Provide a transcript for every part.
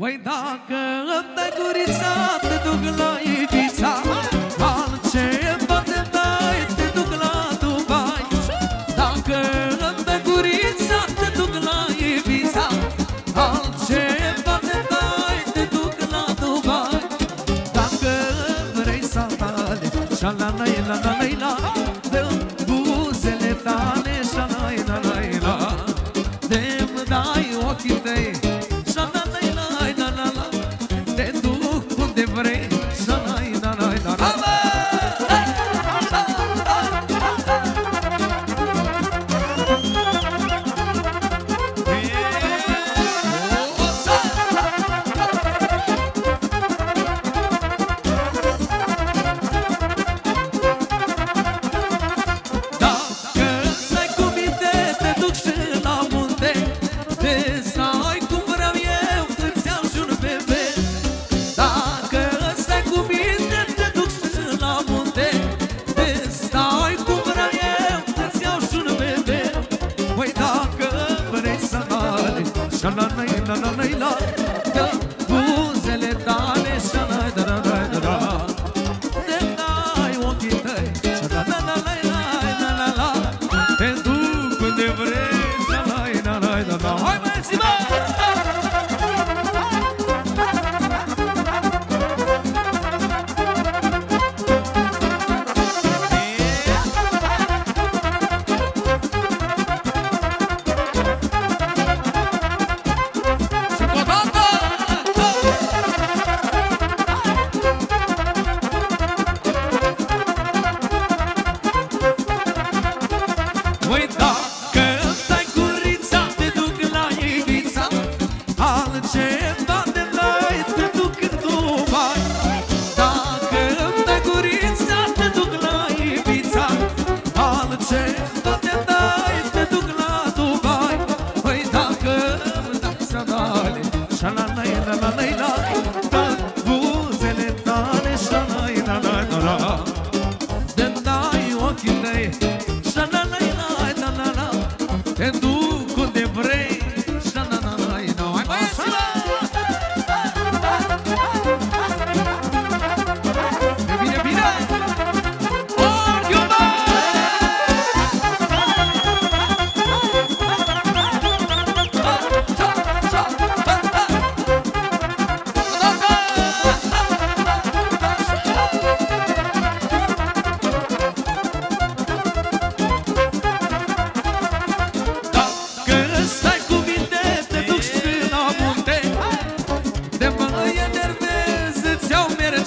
Voi dacă îmi dai gurița Te duc la Ibiza. Altceva te dai Te duc la Dubai. Dacă îmi dai gurița Te duc la Ibiza. Altceva te dai Te duc la Dubai. Dacă vrei sandale Șalalai, la la la la. Dă duc Te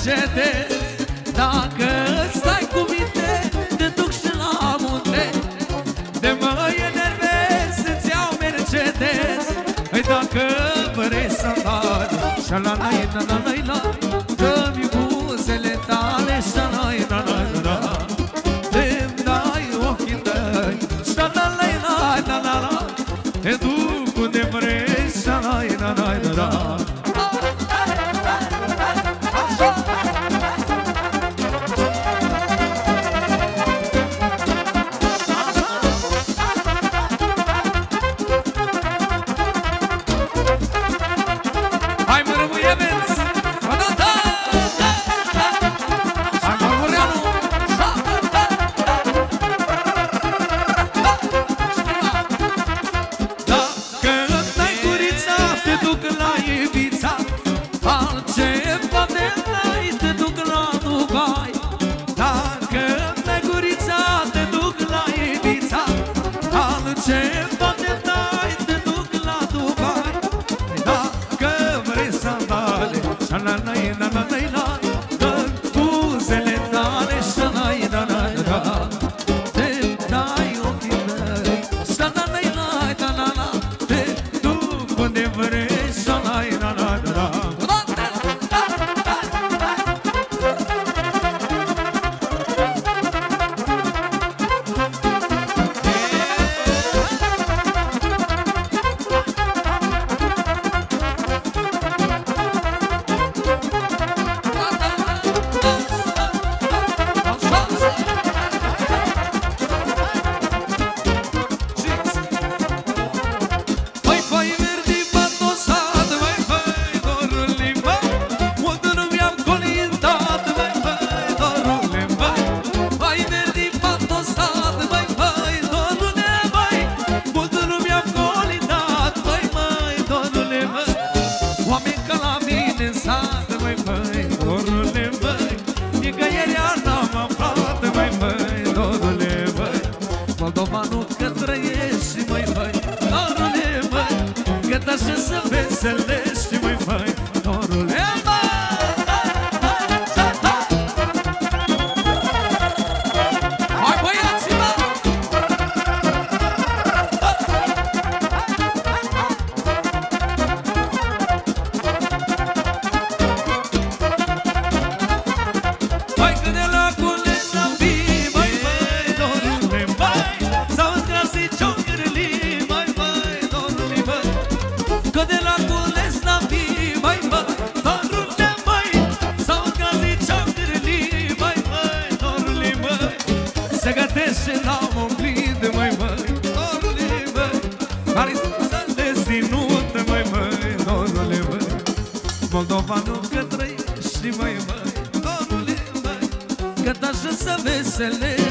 iau Mercedes Dacă stai cu minte, te duc și la munte De mă enervez, îți iau Mercedes Păi dacă vrei să dai Șalalai, la la la la Dă-mi buzele tale Șalalai, la la la la Îmi dai ochii tăi Șalalai, la la la la Te duc unde vrei Șalalai, la la la la duc la Ibiza Altceva te dai, te duc la Dubai. Dacă îmi dai gurița, te duc la Ibiza Altceva te dai, te duc la Dubai. Dacă vrei sandale, șalalai, vesele Se gătesc și n-am umplit, măi, măi, dorule, măi. Care s-a desinut, măi, măi, dorule, măi? Moldova nu că trăiești, măi, măi, dorule, măi. Că așa să veselești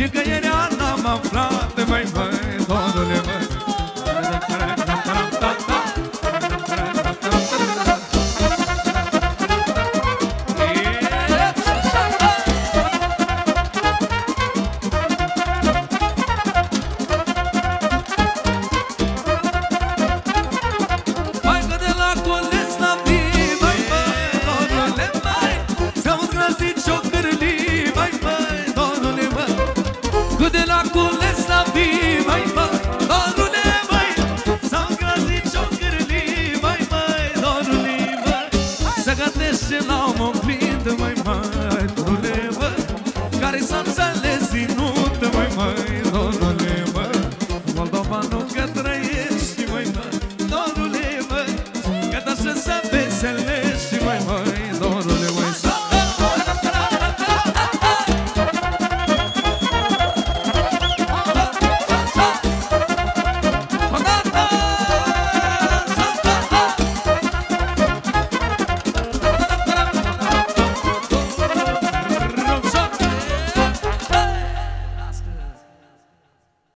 Çünkü yeri anlamam lazım Good.